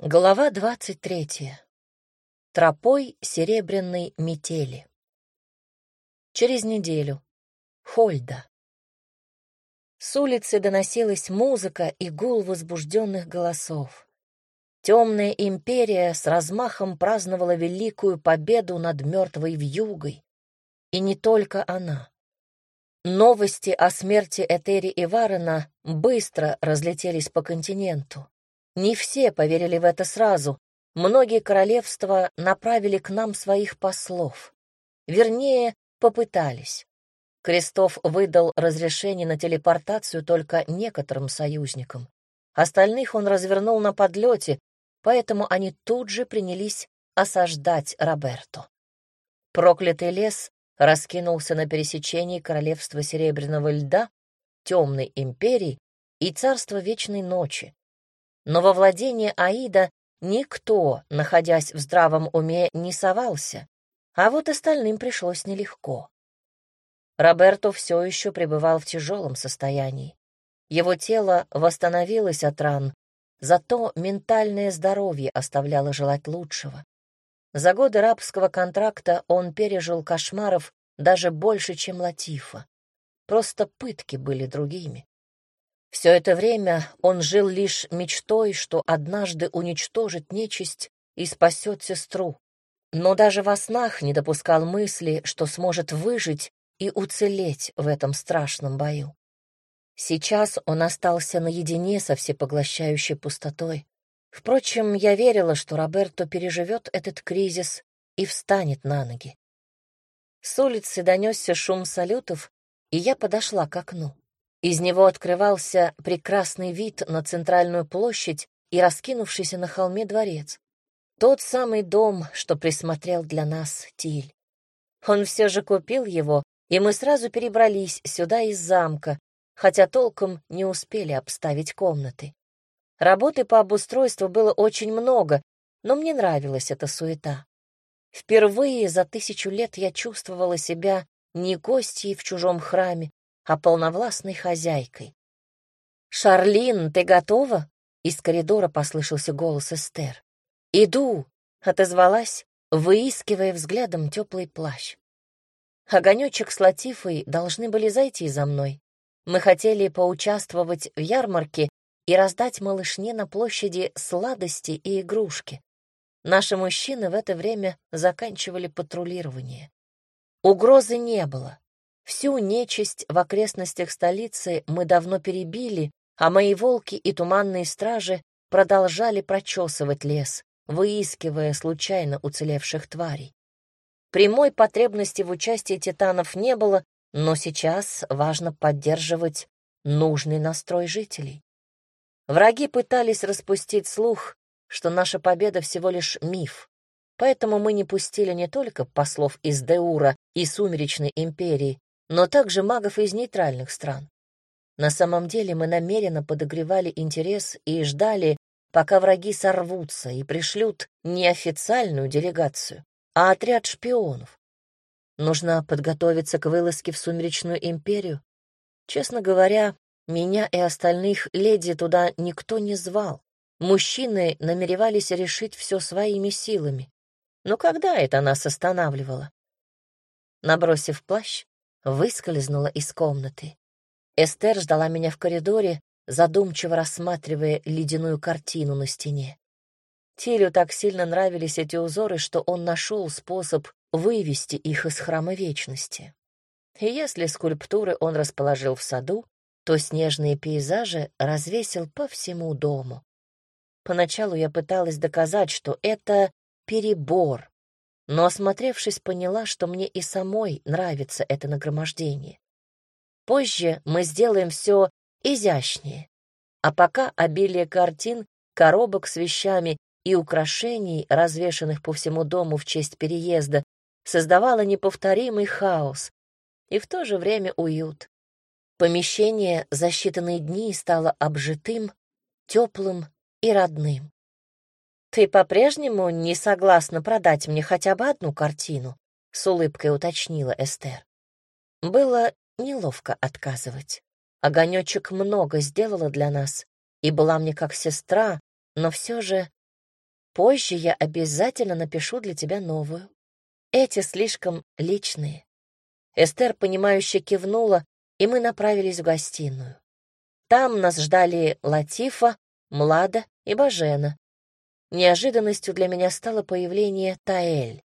Глава двадцать третья. Тропой серебряной метели. Через неделю. Хольда. С улицы доносилась музыка и гул возбужденных голосов. Темная империя с размахом праздновала великую победу над мертвой вьюгой. И не только она. Новости о смерти Этери и Варена быстро разлетелись по континенту. Не все поверили в это сразу. Многие королевства направили к нам своих послов. Вернее, попытались. Крестов выдал разрешение на телепортацию только некоторым союзникам. Остальных он развернул на подлете, поэтому они тут же принялись осаждать Роберто. Проклятый лес раскинулся на пересечении королевства Серебряного льда, Темной империи и царства Вечной ночи, но во владение Аида никто, находясь в здравом уме, не совался, а вот остальным пришлось нелегко. Роберто все еще пребывал в тяжелом состоянии. Его тело восстановилось от ран, зато ментальное здоровье оставляло желать лучшего. За годы рабского контракта он пережил кошмаров даже больше, чем Латифа. Просто пытки были другими. Все это время он жил лишь мечтой, что однажды уничтожит нечисть и спасет сестру. Но даже во снах не допускал мысли, что сможет выжить и уцелеть в этом страшном бою. Сейчас он остался наедине со всепоглощающей пустотой. Впрочем, я верила, что Роберто переживет этот кризис и встанет на ноги. С улицы донесся шум салютов, и я подошла к окну. Из него открывался прекрасный вид на центральную площадь и раскинувшийся на холме дворец. Тот самый дом, что присмотрел для нас Тиль. Он все же купил его, и мы сразу перебрались сюда из замка, хотя толком не успели обставить комнаты. Работы по обустройству было очень много, но мне нравилась эта суета. Впервые за тысячу лет я чувствовала себя не гостьей в чужом храме, а полновластной хозяйкой. «Шарлин, ты готова?» Из коридора послышался голос Эстер. «Иду», — отозвалась, выискивая взглядом теплый плащ. Огонечек с Латифой должны были зайти за мной. Мы хотели поучаствовать в ярмарке и раздать малышне на площади сладости и игрушки. Наши мужчины в это время заканчивали патрулирование. Угрозы не было. Всю нечисть в окрестностях столицы мы давно перебили, а мои волки и туманные стражи продолжали прочесывать лес, выискивая случайно уцелевших тварей. Прямой потребности в участии титанов не было, но сейчас важно поддерживать нужный настрой жителей. Враги пытались распустить слух, что наша победа всего лишь миф, поэтому мы не пустили не только послов из Деура и Сумеречной империи, но также магов из нейтральных стран. На самом деле мы намеренно подогревали интерес и ждали, пока враги сорвутся и пришлют не официальную делегацию, а отряд шпионов. Нужно подготовиться к вылазке в Сумеречную империю. Честно говоря, меня и остальных леди туда никто не звал. Мужчины намеревались решить все своими силами. Но когда это нас останавливало? Набросив плащ, выскользнула из комнаты. Эстер ждала меня в коридоре, задумчиво рассматривая ледяную картину на стене. Тилю так сильно нравились эти узоры, что он нашел способ вывести их из храма вечности. И если скульптуры он расположил в саду, то снежные пейзажи развесил по всему дому. Поначалу я пыталась доказать, что это перебор, но, осмотревшись, поняла, что мне и самой нравится это нагромождение. Позже мы сделаем все изящнее, а пока обилие картин, коробок с вещами и украшений, развешанных по всему дому в честь переезда, создавало неповторимый хаос и в то же время уют. Помещение за считанные дни стало обжитым, теплым и родным. «Ты по-прежнему не согласна продать мне хотя бы одну картину?» — с улыбкой уточнила Эстер. Было неловко отказывать. Огонечек много сделала для нас и была мне как сестра, но все же Позже я обязательно напишу для тебя новую. Эти слишком личные. Эстер, понимающе кивнула, и мы направились в гостиную. Там нас ждали Латифа, Млада и Бажена. Неожиданностью для меня стало появление Таэль.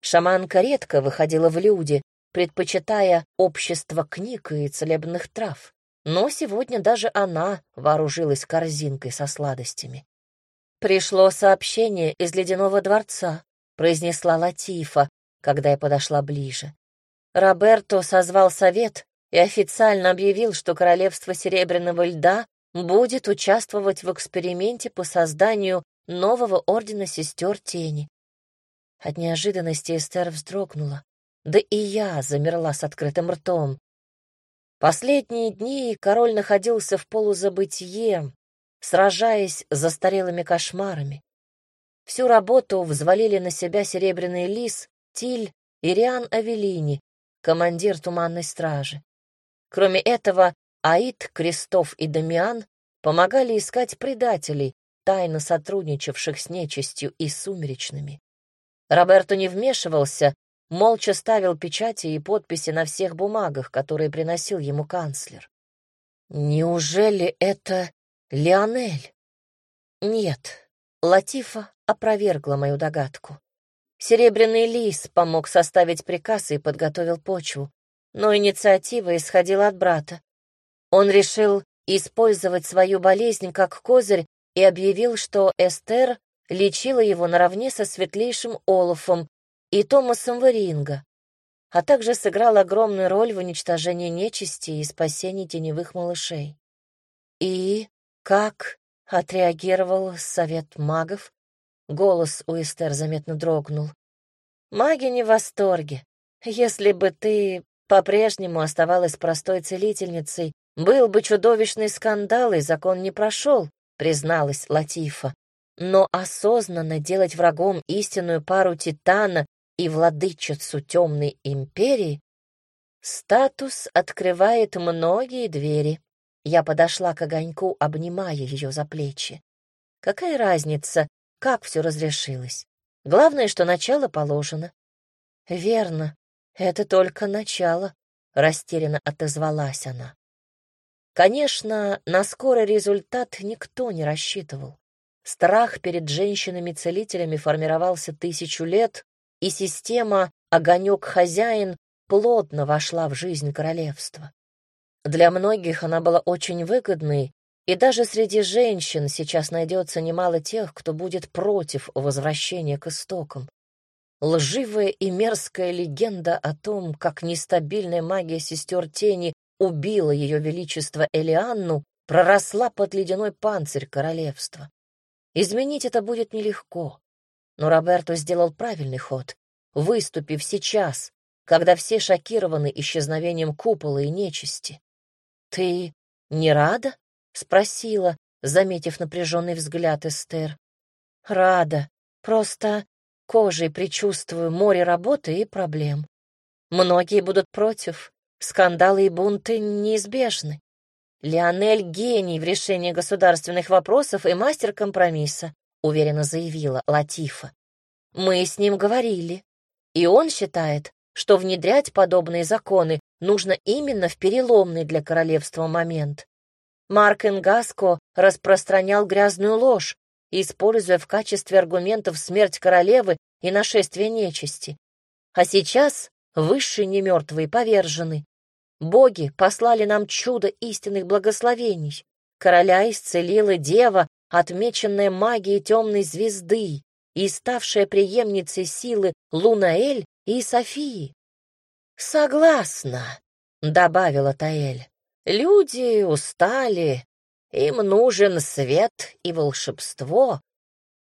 Шаманка редко выходила в люди, предпочитая общество книг и целебных трав. Но сегодня даже она вооружилась корзинкой со сладостями. «Пришло сообщение из ледяного дворца», — произнесла Латифа, когда я подошла ближе. Роберто созвал совет и официально объявил, что Королевство Серебряного Льда будет участвовать в эксперименте по созданию нового Ордена Сестер Тени. От неожиданности Эстер вздрогнула. Да и я замерла с открытым ртом. Последние дни король находился в полузабытие, сражаясь с застарелыми кошмарами. Всю работу взвалили на себя Серебряный Лис, Тиль и Риан Авелини, командир Туманной Стражи. Кроме этого, Аид, Крестов и Дамиан помогали искать предателей, тайно сотрудничавших с нечистью и сумеречными. Роберто не вмешивался, молча ставил печати и подписи на всех бумагах, которые приносил ему канцлер. Неужели это Леонель? Нет, Латифа опровергла мою догадку. Серебряный лис помог составить приказ и подготовил почву, но инициатива исходила от брата. Он решил использовать свою болезнь как козырь и объявил, что Эстер лечила его наравне со светлейшим Олафом и Томасом Варинга, а также сыграл огромную роль в уничтожении нечисти и спасении теневых малышей. И как отреагировал совет магов? Голос у Эстер заметно дрогнул. Маги не в восторге. Если бы ты по-прежнему оставалась простой целительницей, был бы чудовищный скандал, и закон не прошел, призналась Латифа. Но осознанно делать врагом истинную пару Титана и владычицу темной империи статус открывает многие двери. Я подошла к огоньку, обнимая ее за плечи. Какая разница, как все разрешилось? Главное, что начало положено. Верно, это только начало, растерянно отозвалась она. Конечно, на скорый результат никто не рассчитывал. Страх перед женщинами-целителями формировался тысячу лет, и система «Огонек-хозяин» плотно вошла в жизнь королевства. Для многих она была очень выгодной, и даже среди женщин сейчас найдется немало тех, кто будет против возвращения к истокам. Лживая и мерзкая легенда о том, как нестабильная магия сестер тени убила ее величество Элианну, проросла под ледяной панцирь королевства. Изменить это будет нелегко. Но Роберто сделал правильный ход, выступив сейчас, когда все шокированы исчезновением купола и нечисти. «Ты не рада?» — спросила, заметив напряженный взгляд Эстер. «Рада. Просто кожей предчувствую море работы и проблем. Многие будут против. Скандалы и бунты неизбежны. Леонель — гений в решении государственных вопросов и мастер компромисса, уверенно заявила Латифа. Мы с ним говорили, и он считает, что внедрять подобные законы нужно именно в переломный для королевства момент. Марк Энгаско распространял грязную ложь, используя в качестве аргументов смерть королевы и нашествие нечисти. А сейчас высшие немертвые повержены, Боги послали нам чудо истинных благословений. Короля исцелила дева, отмеченная магией темной звезды и ставшая преемницей силы Лунаэль и Софии. «Согласна», — добавила Таэль. «Люди устали, им нужен свет и волшебство.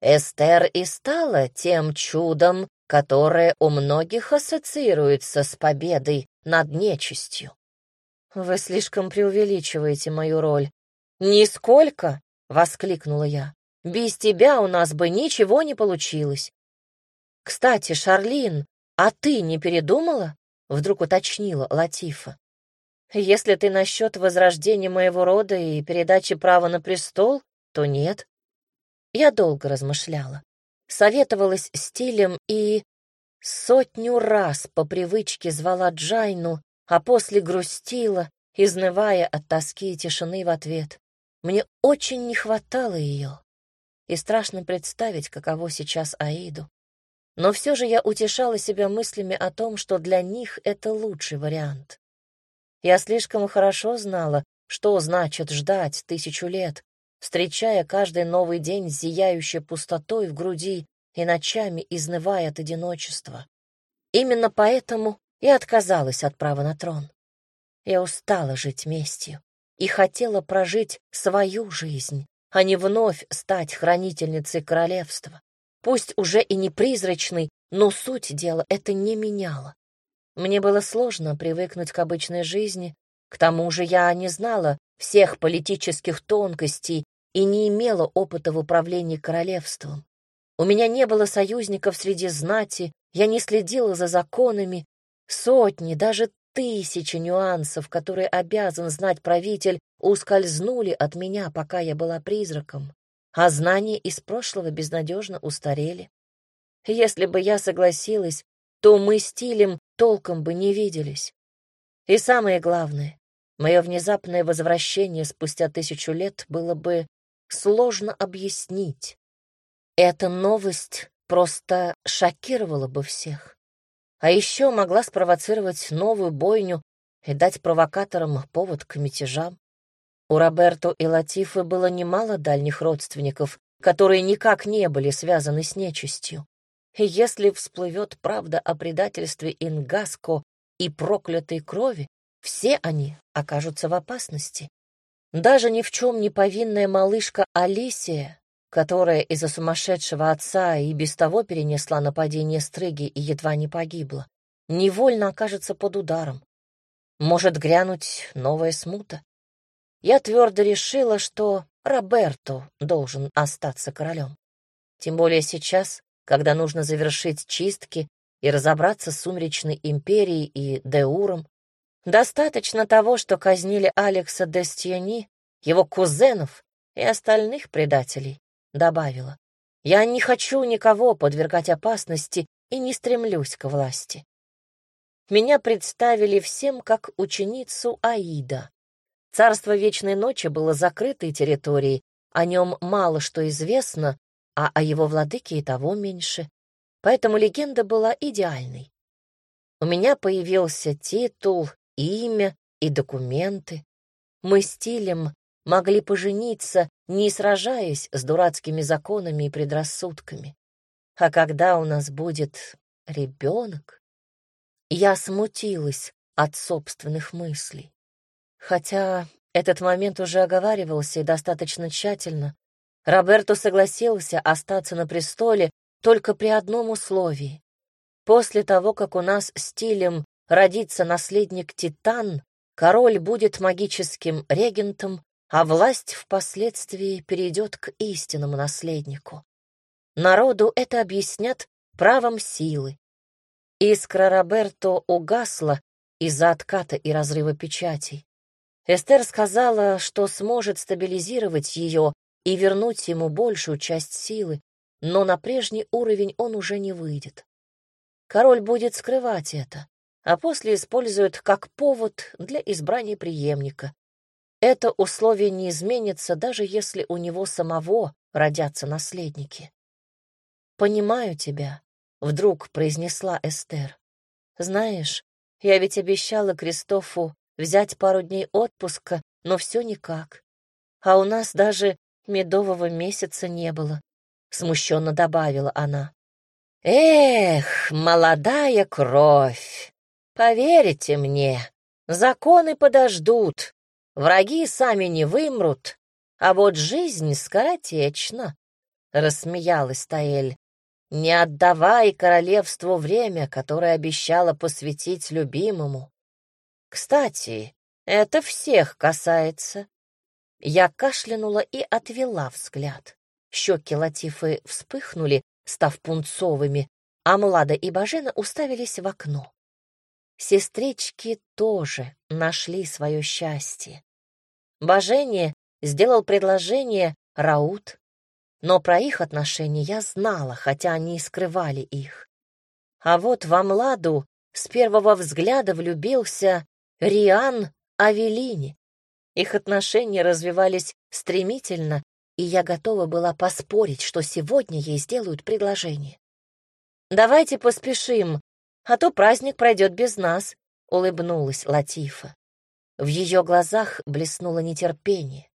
Эстер и стала тем чудом, которое у многих ассоциируется с победой над нечистью. «Вы слишком преувеличиваете мою роль». «Нисколько!» — воскликнула я. «Без тебя у нас бы ничего не получилось». «Кстати, Шарлин, а ты не передумала?» — вдруг уточнила Латифа. «Если ты насчет возрождения моего рода и передачи права на престол, то нет». Я долго размышляла. советовалась с Тилем и сотню раз по привычке звала Джайну, а после грустила, изнывая от тоски и тишины в ответ. Мне очень не хватало ее, и страшно представить, каково сейчас Аиду. Но все же я утешала себя мыслями о том, что для них это лучший вариант. Я слишком хорошо знала, что значит ждать тысячу лет, встречая каждый новый день зияющей пустотой в груди и ночами изнывая от одиночества. Именно поэтому и отказалась от права на трон. Я устала жить местью и хотела прожить свою жизнь, а не вновь стать хранительницей королевства. Пусть уже и не призрачной, но суть дела это не меняло. Мне было сложно привыкнуть к обычной жизни, к тому же я не знала всех политических тонкостей и не имела опыта в управлении королевством. У меня не было союзников среди знати, я не следила за законами. Сотни, даже тысячи нюансов, которые обязан знать правитель, ускользнули от меня, пока я была призраком, а знания из прошлого безнадежно устарели. Если бы я согласилась, то мы с Тилем толком бы не виделись. И самое главное, мое внезапное возвращение спустя тысячу лет было бы сложно объяснить. Эта новость просто шокировала бы всех. А еще могла спровоцировать новую бойню и дать провокаторам повод к мятежам. У Роберто и Латифы было немало дальних родственников, которые никак не были связаны с нечистью. И если всплывет правда о предательстве Ингаско и проклятой крови, все они окажутся в опасности. Даже ни в чем не повинная малышка Алисия, которая из-за сумасшедшего отца и без того перенесла нападение Стрыги и едва не погибла, невольно окажется под ударом. Может грянуть новая смута. Я твердо решила, что Роберто должен остаться королем. Тем более сейчас, когда нужно завершить чистки и разобраться с Сумеречной империей и Деуром, Достаточно того, что казнили Алекса Дестьяни, его кузенов и остальных предателей, добавила. Я не хочу никого подвергать опасности и не стремлюсь к власти. Меня представили всем как ученицу Аида. Царство Вечной Ночи было закрытой территорией, о нем мало что известно, а о его владыке и того меньше. Поэтому легенда была идеальной. У меня появился титул имя и документы. Мы с Тилем могли пожениться, не сражаясь с дурацкими законами и предрассудками. А когда у нас будет ребенок, я смутилась от собственных мыслей. Хотя этот момент уже оговаривался и достаточно тщательно. Роберто согласился остаться на престоле только при одном условии. После того, как у нас с Тилем родится наследник Титан, король будет магическим регентом, а власть впоследствии перейдет к истинному наследнику. Народу это объяснят правом силы. Искра Роберто угасла из-за отката и разрыва печатей. Эстер сказала, что сможет стабилизировать ее и вернуть ему большую часть силы, но на прежний уровень он уже не выйдет. Король будет скрывать это а после используют как повод для избрания преемника. Это условие не изменится, даже если у него самого родятся наследники. «Понимаю тебя», — вдруг произнесла Эстер. «Знаешь, я ведь обещала Кристофу взять пару дней отпуска, но все никак. А у нас даже медового месяца не было», — смущенно добавила она. «Эх, молодая кровь!» Поверите мне, законы подождут, враги сами не вымрут, а вот жизнь скоротечна, — рассмеялась Таэль. Не отдавай королевству время, которое обещала посвятить любимому. Кстати, это всех касается. Я кашлянула и отвела взгляд. Щеки Латифы вспыхнули, став пунцовыми, а Млада и Бажена уставились в окно. Сестрички тоже нашли свое счастье. Божение сделал предложение Раут. но про их отношения я знала, хотя они и скрывали их. А вот в Амладу с первого взгляда влюбился Риан Авелини. Их отношения развивались стремительно, и я готова была поспорить, что сегодня ей сделают предложение. «Давайте поспешим, а то праздник пройдет без нас», — улыбнулась Латифа. В ее глазах блеснуло нетерпение.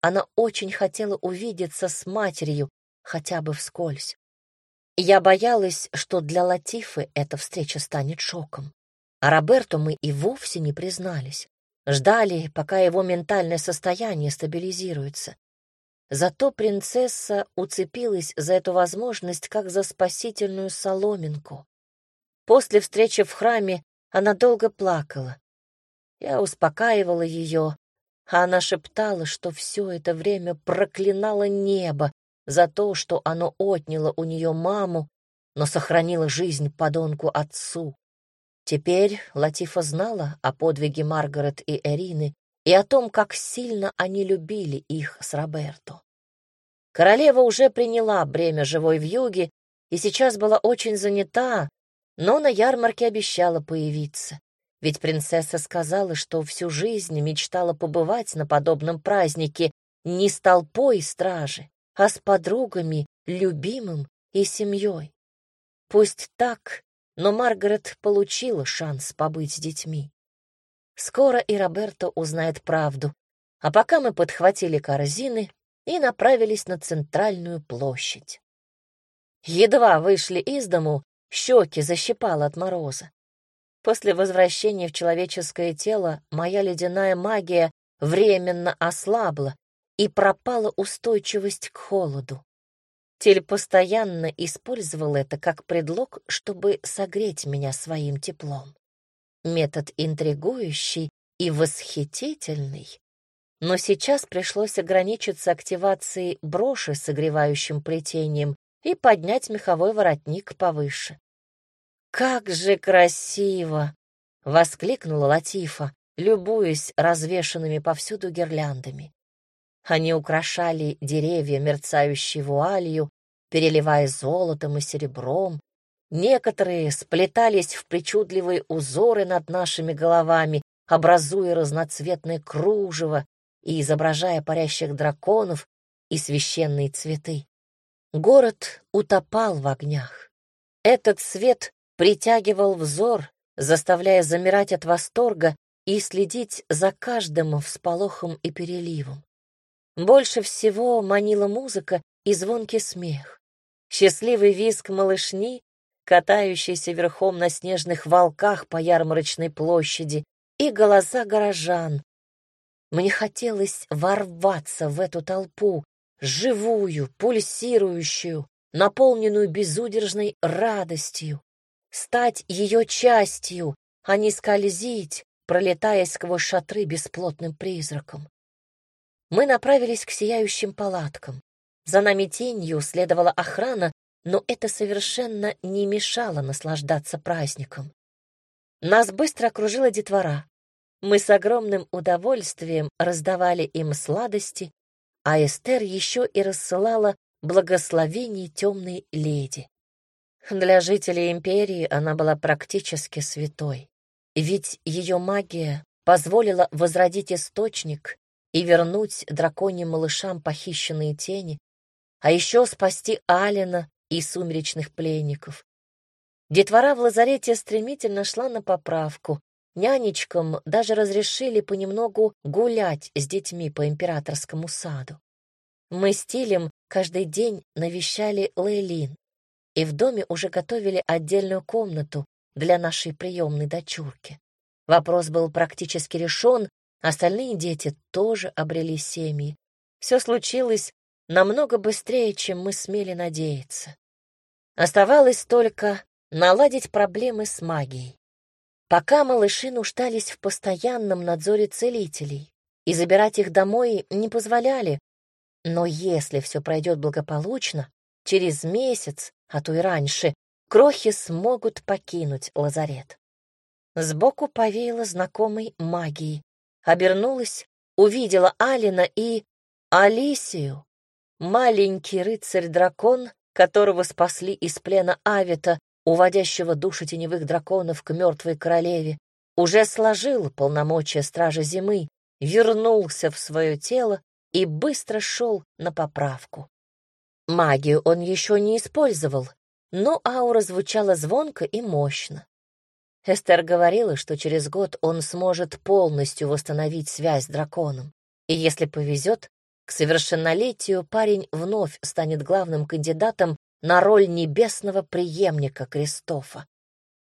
Она очень хотела увидеться с матерью, хотя бы вскользь. Я боялась, что для Латифы эта встреча станет шоком. А Роберту мы и вовсе не признались. Ждали, пока его ментальное состояние стабилизируется. Зато принцесса уцепилась за эту возможность как за спасительную соломинку. После встречи в храме она долго плакала. Я успокаивала ее, а она шептала, что все это время проклинала небо за то, что оно отняло у нее маму, но сохранило жизнь подонку отцу. Теперь Латифа знала о подвиге Маргарет и Эрины и о том, как сильно они любили их с Роберто. Королева уже приняла бремя живой вьюги и сейчас была очень занята, но на ярмарке обещала появиться. Ведь принцесса сказала, что всю жизнь мечтала побывать на подобном празднике не с толпой стражи, а с подругами, любимым и семьей. Пусть так, но Маргарет получила шанс побыть с детьми. Скоро и Роберто узнает правду, а пока мы подхватили корзины и направились на центральную площадь. Едва вышли из дому, щеки защипало от мороза. После возвращения в человеческое тело моя ледяная магия временно ослабла, и пропала устойчивость к холоду. Тель постоянно использовал это как предлог, чтобы согреть меня своим теплом. Метод интригующий и восхитительный, но сейчас пришлось ограничиться активацией броши с согревающим плетением и поднять меховой воротник повыше. «Как же красиво!» — воскликнула Латифа, любуясь развешанными повсюду гирляндами. Они украшали деревья мерцающей вуалью, переливая золотом и серебром. Некоторые сплетались в причудливые узоры над нашими головами, образуя разноцветное кружево, и изображая парящих драконов и священные цветы. Город утопал в огнях. Этот свет притягивал взор, заставляя замирать от восторга и следить за каждым всполохом и переливом. Больше всего манила музыка и звонкий смех. Счастливый визг малышни, катающийся верхом на снежных волках по ярмарочной площади, и голоса горожан, мне хотелось ворваться в эту толпу, живую, пульсирующую, наполненную безудержной радостью, стать ее частью, а не скользить, пролетая сквозь шатры бесплотным призраком. Мы направились к сияющим палаткам. За нами тенью следовала охрана, но это совершенно не мешало наслаждаться праздником. Нас быстро окружила детвора. Мы с огромным удовольствием раздавали им сладости, а Эстер еще и рассылала благословение темной леди. Для жителей империи она была практически святой, ведь ее магия позволила возродить источник и вернуть драконьим малышам похищенные тени, а еще спасти Алина и сумеречных пленников. Детвора в лазарете стремительно шла на поправку, Нянечкам даже разрешили понемногу гулять с детьми по императорскому саду. Мы с Тилем каждый день навещали Лейлин, и в доме уже готовили отдельную комнату для нашей приемной дочурки. Вопрос был практически решен, остальные дети тоже обрели семьи. Все случилось намного быстрее, чем мы смели надеяться. Оставалось только наладить проблемы с магией. Пока малыши нуждались в постоянном надзоре целителей, и забирать их домой не позволяли. Но если все пройдет благополучно, через месяц, а то и раньше, крохи смогут покинуть лазарет. Сбоку повеяло знакомой магией. Обернулась, увидела Алина и Алисию. маленький рыцарь-дракон, которого спасли из плена Авита, уводящего души теневых драконов к мертвой королеве, уже сложил полномочия стража зимы, вернулся в свое тело и быстро шел на поправку. Магию он еще не использовал, но аура звучала звонко и мощно. Эстер говорила, что через год он сможет полностью восстановить связь с драконом. И если повезет, к совершеннолетию парень вновь станет главным кандидатом на роль небесного преемника Кристофа.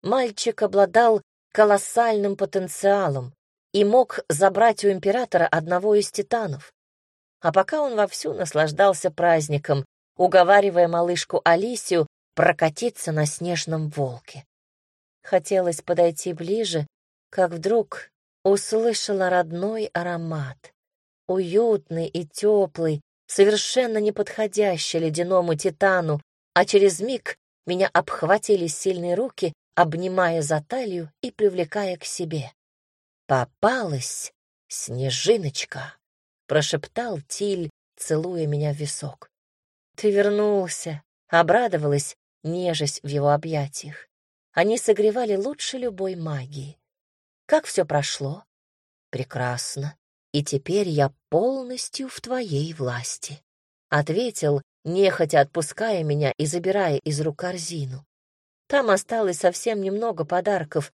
Мальчик обладал колоссальным потенциалом и мог забрать у императора одного из титанов. А пока он вовсю наслаждался праздником, уговаривая малышку Алисию прокатиться на снежном волке. Хотелось подойти ближе, как вдруг услышала родной аромат. Уютный и теплый, совершенно не подходящий ледяному титану, а через миг меня обхватили сильные руки, обнимая за талию и привлекая к себе. «Попалась, снежиночка!» — прошептал Тиль, целуя меня в висок. «Ты вернулся!» — обрадовалась, нежесть в его объятиях. Они согревали лучше любой магии. Как все прошло? Прекрасно. И теперь я полностью в твоей власти. Ответил, нехотя отпуская меня и забирая из рук корзину. Там осталось совсем немного подарков.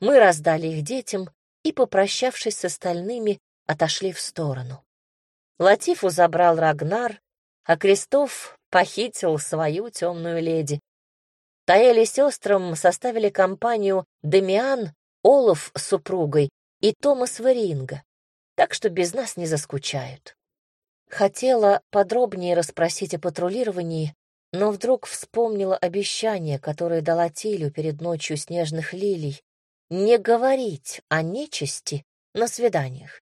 Мы раздали их детям и, попрощавшись с остальными, отошли в сторону. Латифу забрал Рагнар, а Крестов похитил свою темную леди. Таэли сестрам составили компанию Демиан, Олаф с супругой и Томас Варинга, так что без нас не заскучают. Хотела подробнее расспросить о патрулировании, но вдруг вспомнила обещание, которое дала Тилю перед ночью снежных лилий, не говорить о нечисти на свиданиях.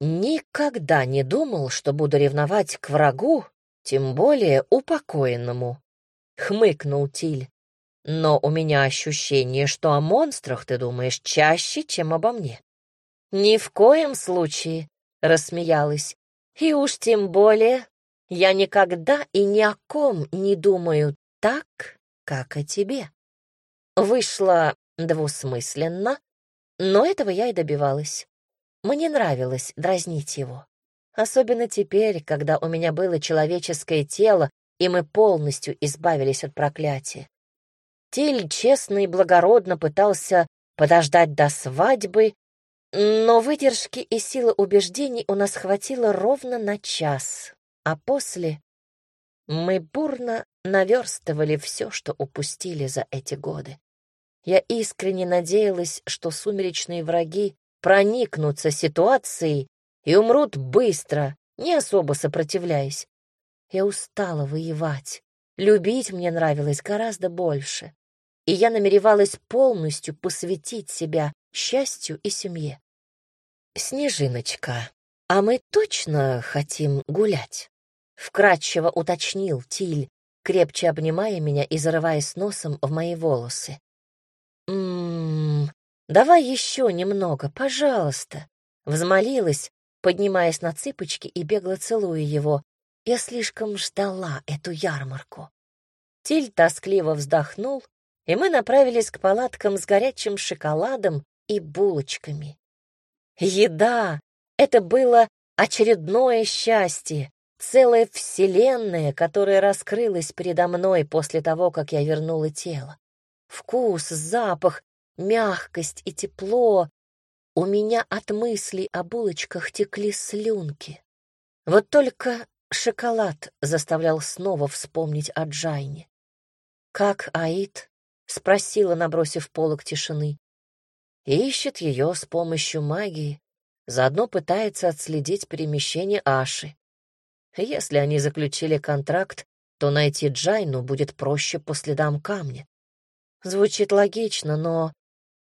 Никогда не думал, что буду ревновать к врагу, тем более упокоенному, — хмыкнул Тиль. Но у меня ощущение, что о монстрах ты думаешь чаще, чем обо мне. Ни в коем случае, рассмеялась. И уж тем более я никогда и ни о ком не думаю так, как о тебе. Вышло двусмысленно, но этого я и добивалась. Мне нравилось дразнить его. Особенно теперь, когда у меня было человеческое тело, и мы полностью избавились от проклятия. Тиль честно и благородно пытался подождать до свадьбы, но выдержки и силы убеждений у нас хватило ровно на час, а после мы бурно наверстывали все, что упустили за эти годы. Я искренне надеялась, что сумеречные враги проникнутся ситуацией и умрут быстро, не особо сопротивляясь. Я устала воевать. Любить мне нравилось гораздо больше и я намеревалась полностью посвятить себя счастью и семье. «Снежиночка, а мы точно хотим гулять?» — вкратчиво уточнил Тиль, крепче обнимая меня и зарываясь носом в мои волосы. «М-м, давай еще немного, пожалуйста», — взмолилась, поднимаясь на цыпочки и бегло целуя его. Я слишком ждала эту ярмарку. Тиль тоскливо вздохнул и мы направились к палаткам с горячим шоколадом и булочками. Еда — это было очередное счастье, целая вселенная, которая раскрылась передо мной после того, как я вернула тело. Вкус, запах, мягкость и тепло. У меня от мыслей о булочках текли слюнки. Вот только шоколад заставлял снова вспомнить о Джайне. Как Аид — спросила, набросив полок тишины. Ищет ее с помощью магии, заодно пытается отследить перемещение Аши. Если они заключили контракт, то найти Джайну будет проще по следам камня. Звучит логично, но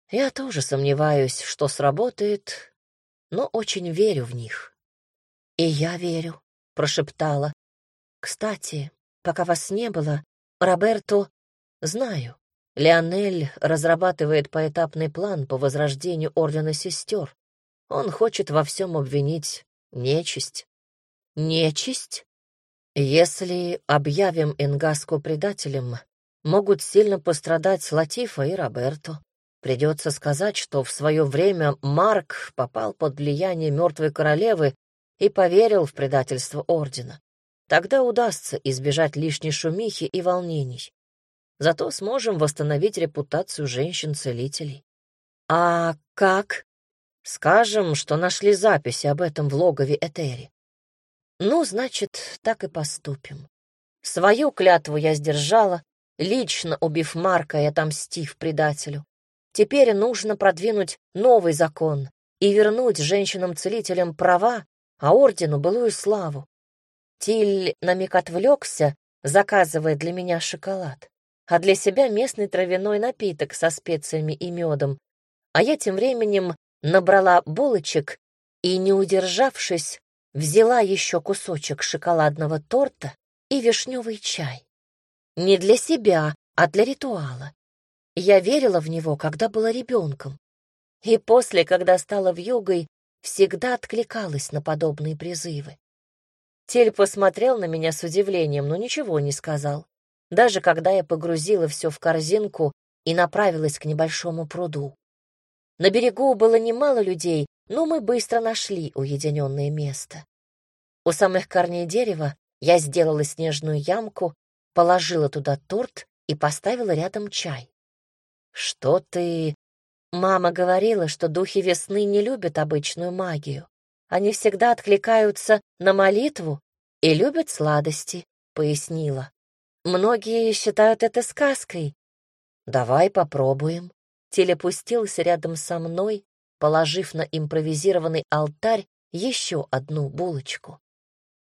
я тоже сомневаюсь, что сработает, но очень верю в них. «И я верю», — прошептала. «Кстати, пока вас не было, Роберто, знаю, Леонель разрабатывает поэтапный план по возрождению Ордена Сестер. Он хочет во всем обвинить нечисть. Нечисть? Если объявим Энгаску предателем, могут сильно пострадать Латифа и Роберто. Придется сказать, что в свое время Марк попал под влияние мертвой королевы и поверил в предательство Ордена. Тогда удастся избежать лишней шумихи и волнений. Зато сможем восстановить репутацию женщин-целителей. А как? Скажем, что нашли записи об этом в логове Этери. Ну, значит, так и поступим. Свою клятву я сдержала, лично убив Марка и отомстив предателю. Теперь нужно продвинуть новый закон и вернуть женщинам-целителям права, а ордену былую славу. Тиль на миг отвлекся, заказывая для меня шоколад, а для себя местный травяной напиток со специями и медом. А я тем временем набрала булочек и, не удержавшись, взяла еще кусочек шоколадного торта и вишневый чай. Не для себя, а для ритуала. Я верила в него, когда была ребенком. И после, когда стала вьюгой, всегда откликалась на подобные призывы. Тель посмотрел на меня с удивлением, но ничего не сказал. Даже когда я погрузила все в корзинку и направилась к небольшому пруду. На берегу было немало людей, но мы быстро нашли уединенное место. У самых корней дерева я сделала снежную ямку, положила туда торт и поставила рядом чай. «Что ты...» Мама говорила, что духи весны не любят обычную магию. Они всегда откликаются на молитву и любят сладости, пояснила. Многие считают это сказкой. Давай попробуем. Телепустился рядом со мной, положив на импровизированный алтарь еще одну булочку.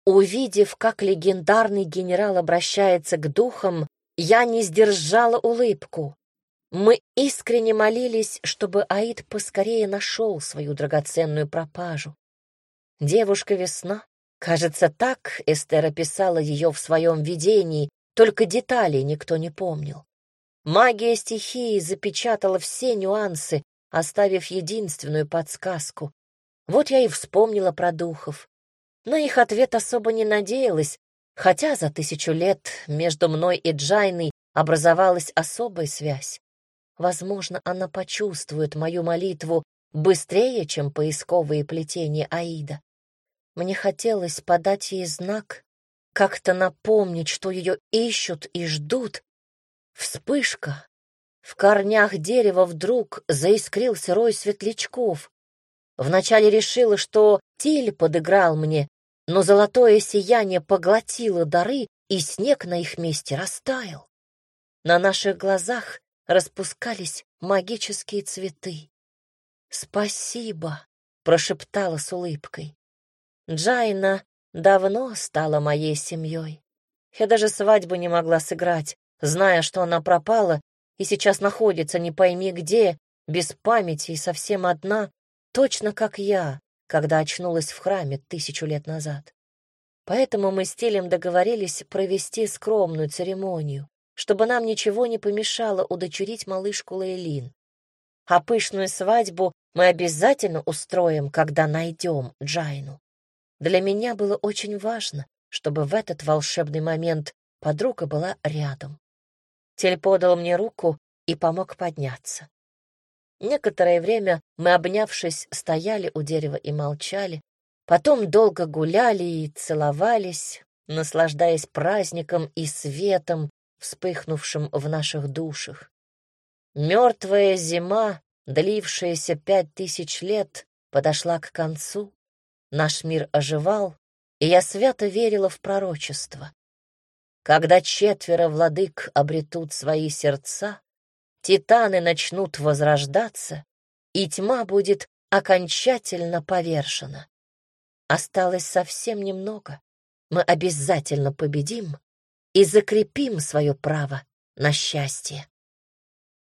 Увидев, как легендарный генерал обращается к духам, я не сдержала улыбку. Мы искренне молились, чтобы Аид поскорее нашел свою драгоценную пропажу. Девушка-весна, кажется, так Эстер описала ее в своем видении, только деталей никто не помнил. Магия стихии запечатала все нюансы, оставив единственную подсказку. Вот я и вспомнила про духов. На их ответ особо не надеялась, хотя за тысячу лет между мной и Джайной образовалась особая связь. Возможно, она почувствует мою молитву быстрее, чем поисковые плетения Аида. Мне хотелось подать ей знак, как-то напомнить, что ее ищут и ждут. Вспышка. В корнях дерева вдруг заискрился рой светлячков. Вначале решила, что Тиль подыграл мне, но золотое сияние поглотило дары, и снег на их месте растаял. На наших глазах распускались магические цветы. «Спасибо», — прошептала с улыбкой. Джайна давно стала моей семьей. Я даже свадьбу не могла сыграть, зная, что она пропала и сейчас находится не пойми где, без памяти и совсем одна, точно как я, когда очнулась в храме тысячу лет назад. Поэтому мы с Телем договорились провести скромную церемонию, чтобы нам ничего не помешало удочерить малышку Лейлин. А пышную свадьбу мы обязательно устроим, когда найдем Джайну. Для меня было очень важно, чтобы в этот волшебный момент подруга была рядом. Тель подал мне руку и помог подняться. Некоторое время мы, обнявшись, стояли у дерева и молчали, потом долго гуляли и целовались, наслаждаясь праздником и светом, вспыхнувшим в наших душах. Мертвая зима, длившаяся пять тысяч лет, подошла к концу. Наш мир оживал, и я свято верила в пророчество. Когда четверо владык обретут свои сердца, титаны начнут возрождаться, и тьма будет окончательно повержена. Осталось совсем немного. Мы обязательно победим и закрепим свое право на счастье.